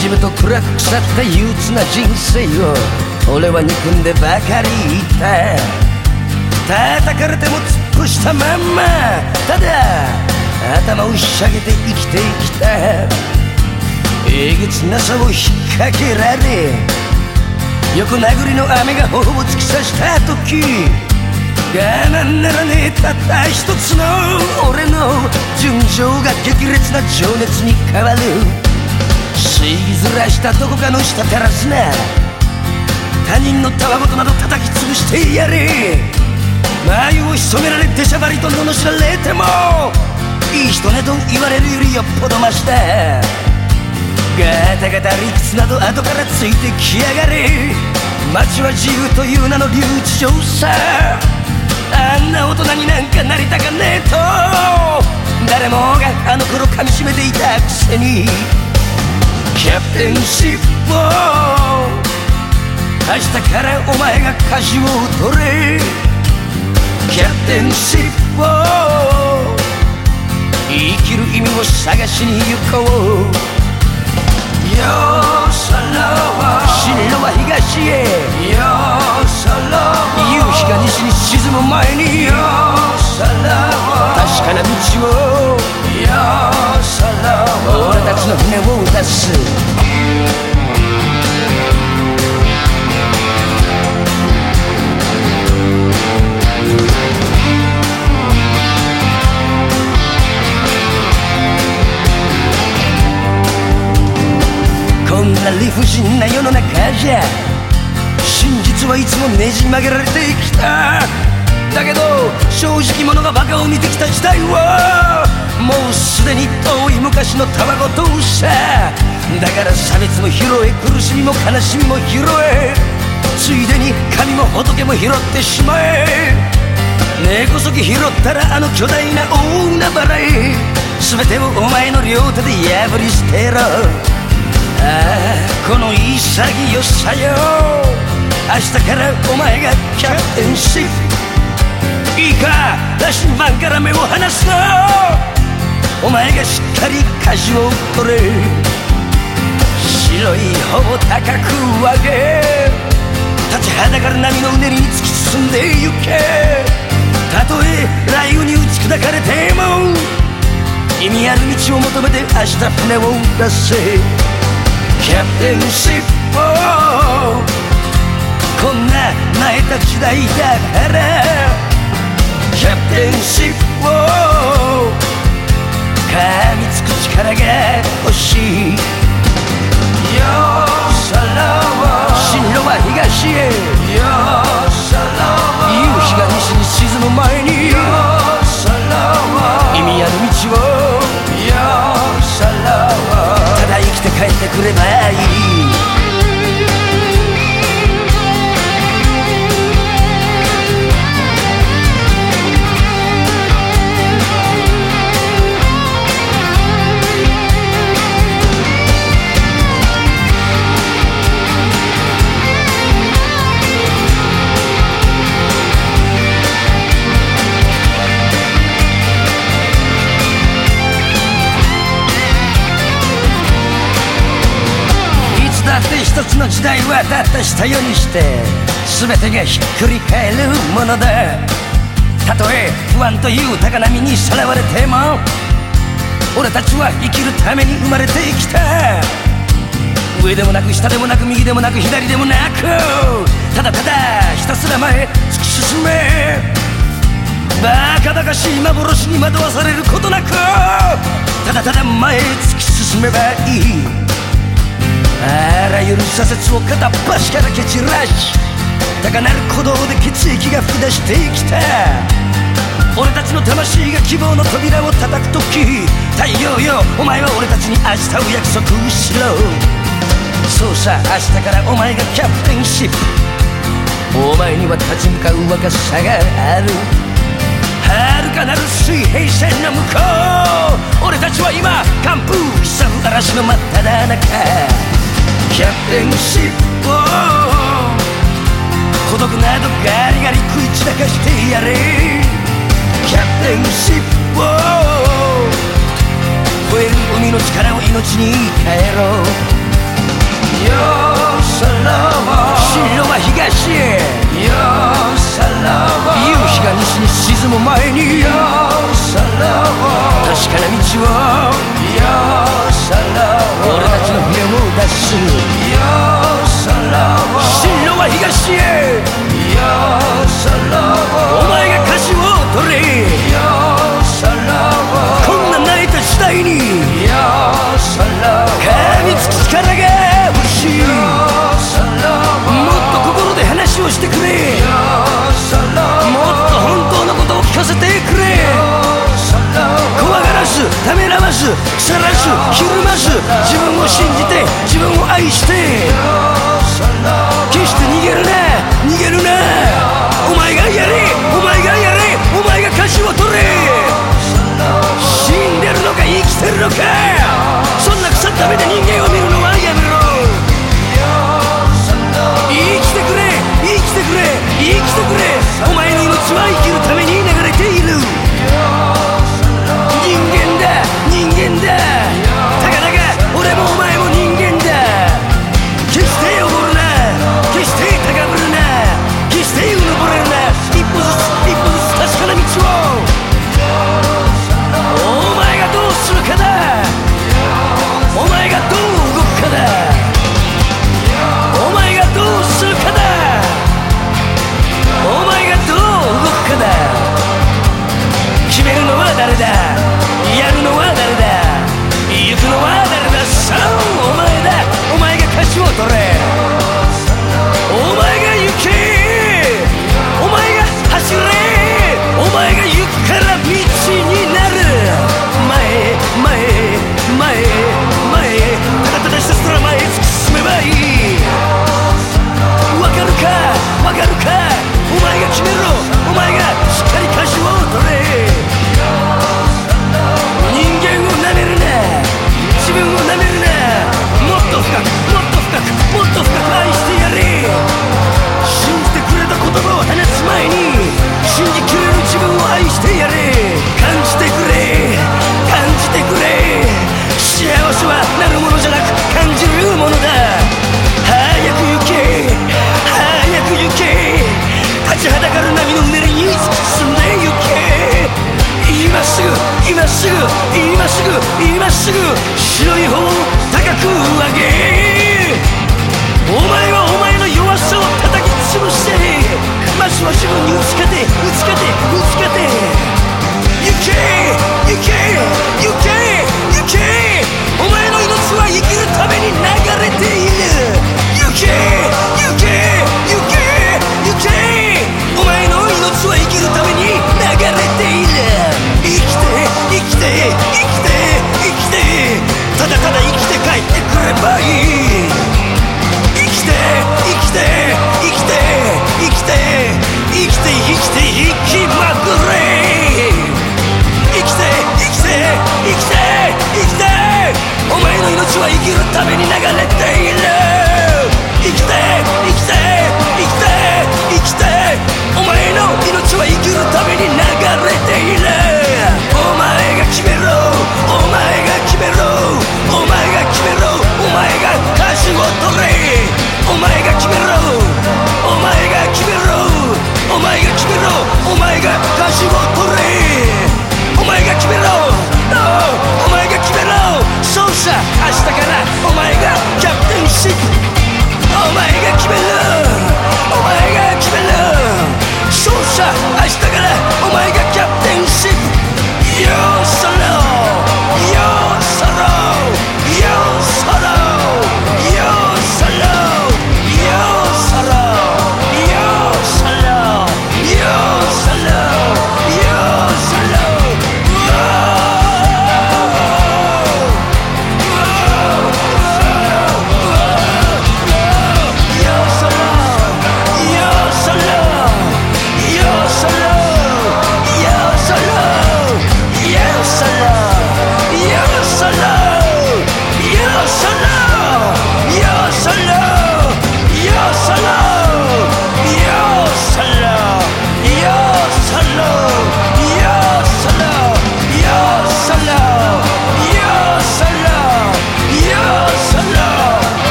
じめと暗く腐った憂鬱な人生を俺は憎んでばかりいた叩かれても突っ伏したまんま。ただ頭をひしゃげて生きてきたえげつなさを引っ掛けられ。横殴りの雨が頬を突き刺した時。我慢ならねえたった一つの俺の純情が激烈な情熱に変わる。吸いずらしたどこかの舌足らずな他人のたわごとなど叩き潰してやれ。眉を潜められ出しゃばりと罵られてもいい人ねと言われるよりよっぽどマシだガタガタ理屈など後からついてきやがれ。街は自由という名の留置場さ。あんな大人になんかなりたかねえと。誰もがあの頃噛みしめていたくせに。キャプテンシップ明日からお前が舵を取れキャプテンシップ生きる意味を探しに行こう。よそろ進路は東へよそろ夕日が西に沈む前によそろ確かな道をよそろ俺たちの船を出す。こんな理不尽な世の中じゃ真実はいつもねじ曲げられてきた。だけど正直者がバカを見てきた時代はもうすでに遠い昔のたわごとさだから差別も拾え苦しみも悲しみも拾えついでに神も仏も拾ってしまえ根こそぎ拾ったらあの巨大な大海原へ。全てをお前の両手で破り捨てろ。ああこの潔さよ明日からお前がキャプテンシップいいか羅針盤から目を離すなお前がしっかり舵を取れ。白い帆を高く上げ。立ちはだかる波のうねりに突き進んでゆけ。たとえ雷雨に打ち砕かれても意味ある道を求めて明日船を出せ。キャプテンシップこんな慣れた時代だから。キャプテンシップをみつく力が欲しい。よそろ進路は東へよそろ夕日が西に沈む前に。よそろ意味ある道を。よそろただ生きて帰ってくれば時代はたったしたようにして全てがひっくり返るものだ。たとえ不安という高波にさらわれても俺たちは生きるために生まれてきた。上でもなく下でもなく右でもなく左でもなく。ただただひたすら前突き進め。バカバカしい幻に惑わされることなくただただ前へ突き進めばいい。あらゆる挫折を片っ端から蹴散らし高鳴る鼓動で血液が噴き出してきた俺たちの魂が希望の扉を叩く時太陽よお前は俺たちに明日を約束しろ。そうさ明日からお前がキャプテンシップお前には立ち向かう若さがある。遥かなる水平線の向こう俺たちは今寒風潜む嵐の真っ只中。キャプテンシップ孤独などガリガリ食い散らかしてやれ。キャプテンシップ超える海の力を命に変えろ。よさらば。白は東へ。よさらば。夕日が西に沈む前に。よさらば。確かな道を。よさらば。 실로와 희가 씨의 ためらわず晒すひるまず自分を信じて自分を愛して決して逃げるな逃げるな。お前がやれお前がやれお前が歌詞を取れ。死んでるのか生きてるのか。そんな腐った目で人間を見る白い方を高く上げ。お前はお前の弱さを叩き潰してまずは自分に打ち勝て打ち勝て打ち勝て。